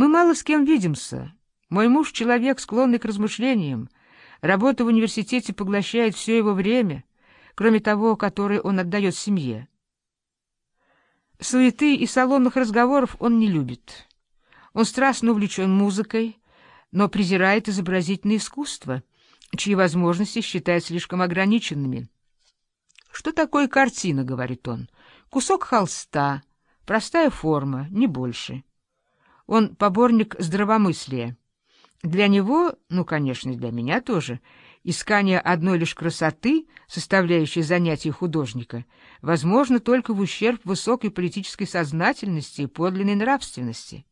Мы мало с кем видимся. Мой муж — человек, склонный к размышлениям. Работа в университете поглощает все его время, кроме того, которое он отдает семье. Суеты и салонных разговоров он не любит. Он страстно увлечен музыкой, но презирает изобразительное искусство, чьи возможности считает слишком ограниченными. «Что такое картина?» — говорит он. «Кусок холста, простая форма, не больше». Он поборник здравомыслия. Для него, ну, конечно, для меня тоже, искание одной лишь красоты, составляющей занятие художника, возможно только в ущерб высокой политической сознательности и подлинной нравственности.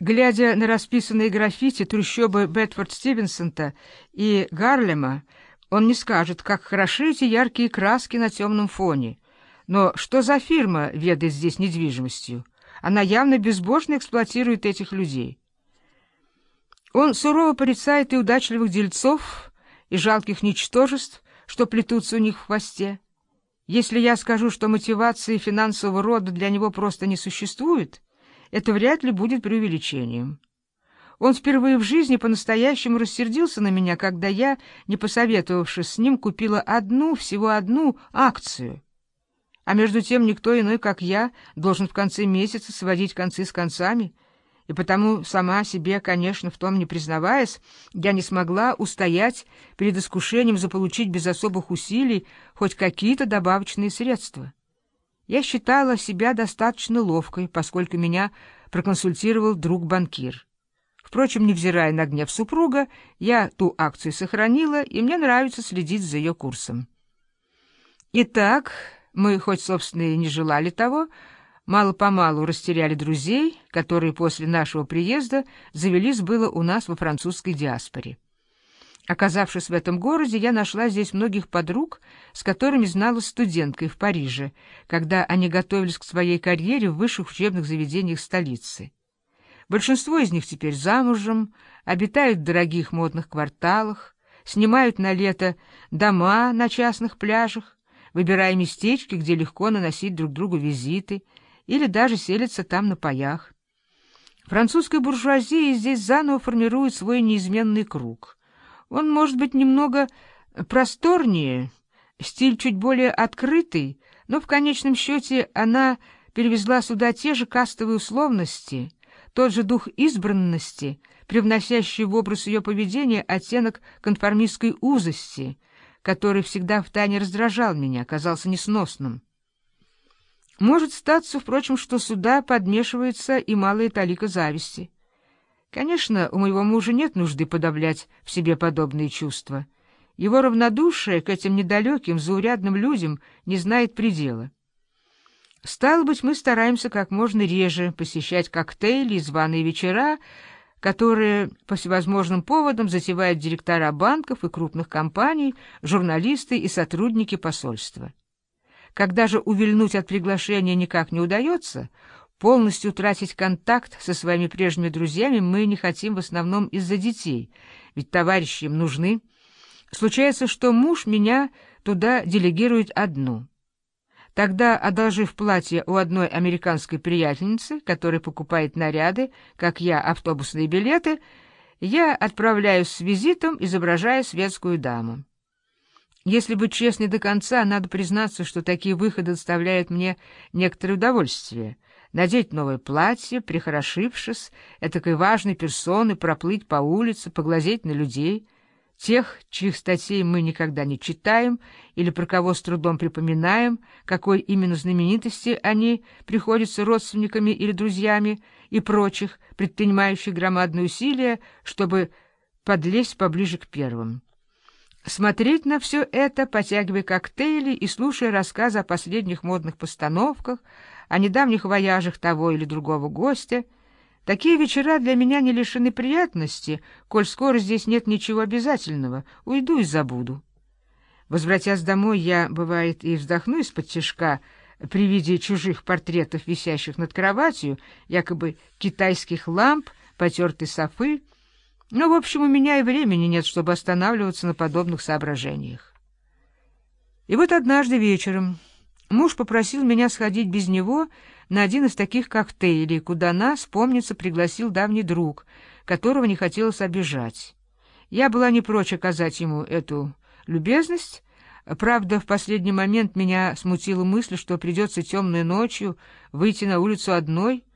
Глядя на расписанные граффити трущобы Бетфорд Стивенсонта и Гарлема, он не скажет, как хороши эти яркие краски на темном фоне. Но что за фирма ведает здесь недвижимостью? Она явно безбожно эксплуатирует этих людей. Он сурово порицает и удачливых дельцов, и жалких ничтожеств, что плетутся у них в хвосте. Если я скажу, что мотивации финансового рода для него просто не существует, это вряд ли будет преувеличением. Он впервые в жизни по-настоящему рассердился на меня, когда я, не посоветовавшись с ним, купила одну, всего одну акцию. А между тем никто иной, как я, должен в конце месяца сводить концы с концами — и потому сама себе, конечно, в том не признаваясь, я не смогла устоять перед искушением заполучить без особых усилий хоть какие-то добавочные средства. Я считала себя достаточно ловкой, поскольку меня проконсультировал друг-банкир. Впрочем, невзирая на гнев супруга, я ту акцию сохранила, и мне нравится следить за ее курсом. Итак, мы, хоть, собственно, и не желали того, мало-помалу растеряли друзей, которые после нашего приезда завелись было у нас во французской диаспоре. Оказавшись в этом городе, я нашла здесь многих подруг, с которыми знала студенткой в Париже, когда они готовились к своей карьере в высших учебных заведениях столицы. Большинство из них теперь замужем, обитают в дорогих модных кварталах, снимают на лето дома на частных пляжах, выбирая местечки, где легко наносить друг другу визиты — или даже селятся там на паях. Французская буржуазия здесь заново формирует свой неизменный круг. Он может быть немного просторнее, стиль чуть более открытый, но в конечном счете она перевезла сюда те же кастовые условности, тот же дух избранности, привносящий в образ ее поведения оттенок конформистской узости, который всегда втайне раздражал меня, казался несносным. Может статься, впрочем, что сюда подмешивается и малая талика зависти. Конечно, у моего мужа нет нужды подавлять в себе подобные чувства. Его равнодушие к этим недалеким, заурядным людям не знает предела. Стало быть, мы стараемся как можно реже посещать коктейли и званые вечера, которые по всевозможным поводам затевают директора банков и крупных компаний, журналисты и сотрудники посольства. Когда же увильнуть от приглашения никак не удается, полностью тратить контакт со своими прежними друзьями мы не хотим в основном из-за детей, ведь товарищи им нужны. Случается, что муж меня туда делегирует одну. Тогда, одолжив платье у одной американской приятельницы, которая покупает наряды, как я, автобусные билеты, я отправляюсь с визитом, изображая светскую даму. Если быть честной до конца, надо признаться, что такие выходы доставляют мне некоторое удовольствие. Надеть новое платье, прихорошившись, этакой важной персоны, проплыть по улице, поглазеть на людей, тех, чьих статей мы никогда не читаем или про кого с трудом припоминаем, какой именно знаменитости они приходятся родственниками или друзьями и прочих, предпринимающих громадные усилия, чтобы подлезть поближе к первым. Смотреть на все это, потягивая коктейли и слушая рассказы о последних модных постановках, о недавних вояжах того или другого гостя, такие вечера для меня не лишены приятности, коль скоро здесь нет ничего обязательного, уйду и забуду. Возвратясь домой, я, бывает, и вздохну из-под тяжка при виде чужих портретов, висящих над кроватью, якобы китайских ламп, потертой софы, но, в общем, у меня и времени нет, чтобы останавливаться на подобных соображениях. И вот однажды вечером, Муж попросил меня сходить без него на один из таких коктейлей, куда нас, помнится, пригласил давний друг, которого не хотелось обижать. Я была не прочь оказать ему эту любезность, правда, в последний момент меня смутила мысль, что придется темной ночью выйти на улицу одной —